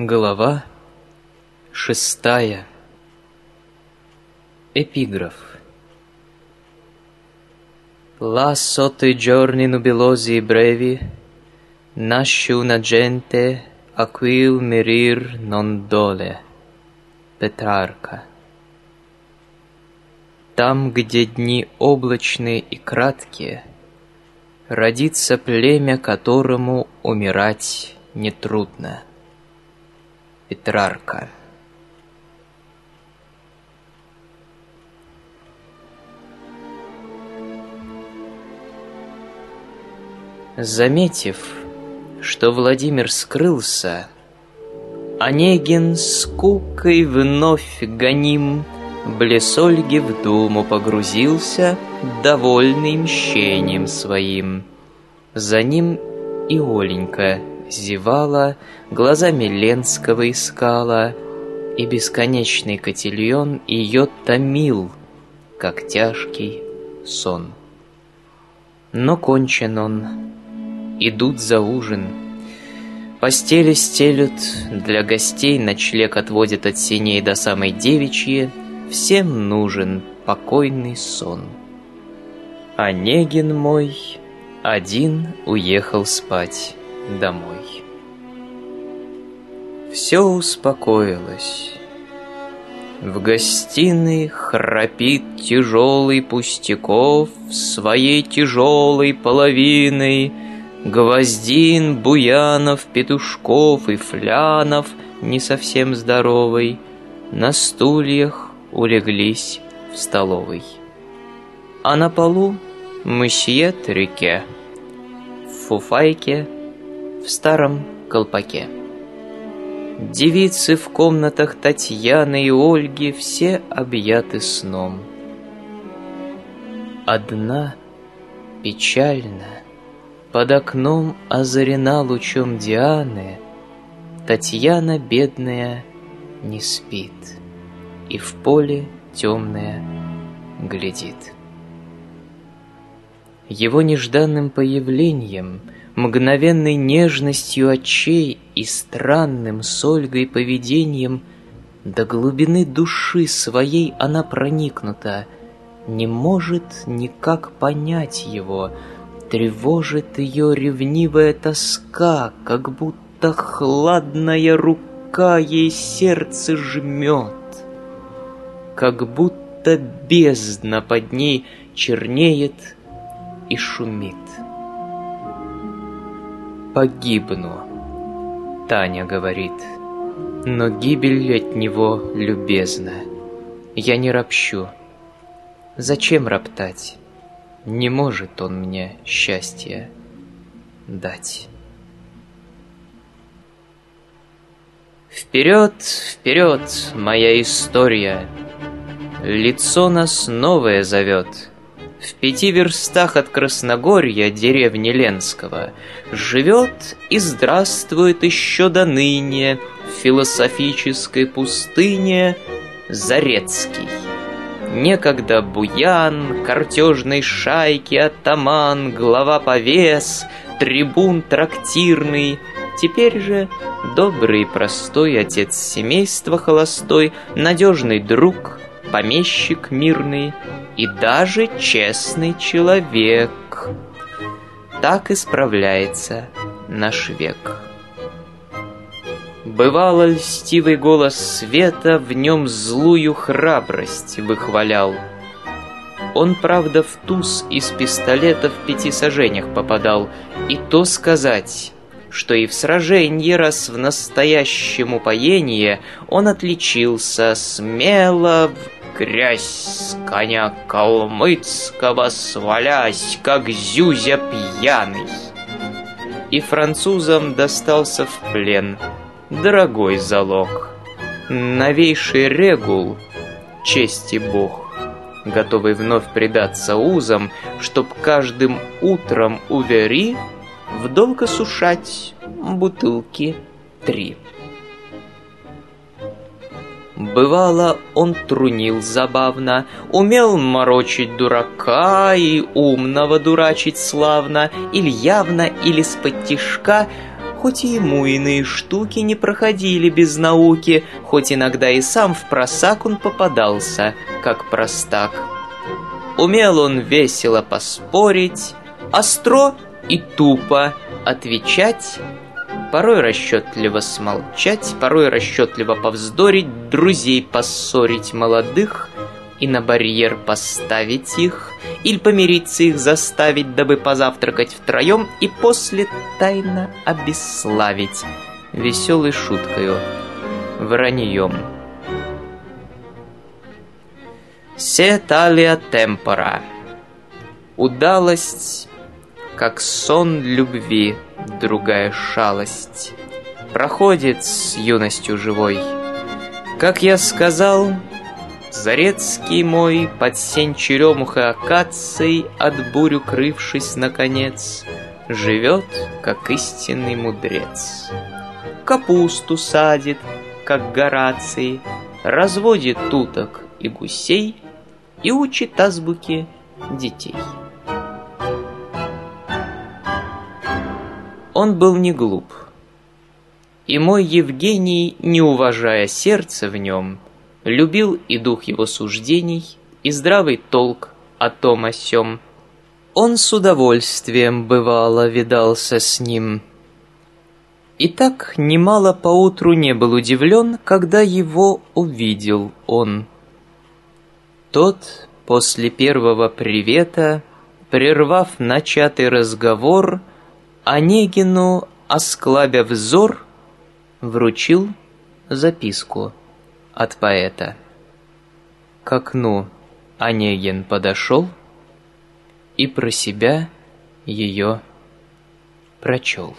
Глава шестая. Эпиграф. La sotto i giorni nubiosi brevi nasce una gente a cui il merir non dole. Петрарка. Там, где дни облачные и краткие, Родится племя, которому умирать нетрудно. Петрарка. Заметив, что Владимир скрылся, Онегин скукой вновь гоним Блес Ольги в думу погрузился, Довольный мщением своим. За ним и Оленька зевала, глазами Ленского искала, и бесконечный котельон ее томил, как тяжкий сон. Но кончен он, идут за ужин. Постели стелют, для гостей ночлег отводят от синей до самой девичьи, всем нужен покойный сон. Онегин мой один уехал спать домой. Все успокоилось. В гостиной храпит тяжелый Пустяков Своей тяжелой половиной. Гвоздин, Буянов, Петушков и Флянов, Не совсем здоровый, На стульях улеглись в столовой. А на полу мсье Трике В фуфайке в старом колпаке. Девицы в комнатах Татьяны и Ольги все объяты сном. Одна, печально, под окном озарена лучом Дианы, Татьяна бедная не спит и в поле темное глядит. Его нежданным появлением — мгновенной нежностью очей и странным с Ольгой поведением до глубины души своей она проникнута, не может никак понять его, тревожит ее ревнивая тоска, как будто хладная рука ей сердце жмет, как будто бездна под ней чернеет и шумит погибну», — Таня говорит. Но гибель от него любезна. Я не ропщу. Зачем роптать? Не может он мне счастья дать. Вперед, вперед, моя история! Лицо нас новое зовет — в пяти верстах от Красногорья, деревни Ленского, живет и здравствует еще до ныне в философической пустыне Зарецкий. Некогда буян, картежной шайки, атаман, глава повес, трибун трактирный, Теперь же добрый простой отец семейства холостой, Надежный друг, помещик мирный, и даже честный человек. Так исправляется наш век. Бывало, льстивый голос света в нем злую храбрость выхвалял. Он, правда, в туз из пистолета в пяти сажениях попадал, и то сказать, что и в сражении, раз в настоящем упоении, он отличился смело в грязь с коня калмыцкого свалясь, как зюзя пьяный. И французам достался в плен дорогой залог, новейший регул, чести бог, готовый вновь предаться узам, чтоб каждым утром увери в долго сушать бутылки три. Бывало, он трунил забавно, Умел морочить дурака И умного дурачить славно, Или явно, или с подтишка Хоть и ему иные штуки не проходили без науки, Хоть иногда и сам в просак он попадался, как простак. Умел он весело поспорить, остро и тупо отвечать, Порой расчетливо смолчать, порой расчетливо повздорить, Друзей поссорить молодых и на барьер поставить их, Или помириться их заставить, дабы позавтракать втроем, И после тайно обесславить веселой шуткою, враньем. Се талия темпора. Удалость, как сон любви, другая шалость. Проходит с юностью живой. Как я сказал, Зарецкий мой, под сень черемуха акаций, От бурю крывшись, наконец, Живет, как истинный мудрец. Капусту садит, как Гораций, Разводит туток и гусей И учит азбуке детей. Он был не глуп. И мой Евгений, не уважая сердце в нем, Любил и дух его суждений, и здравый толк о том о сём. Он с удовольствием, бывало, видался с ним. И так немало поутру не был удивлен, когда его увидел он. Тот после первого привета, прервав начатый разговор, Онегину, осклабя взор, вручил записку от поэта. К окну Онегин подошел и про себя ее прочел.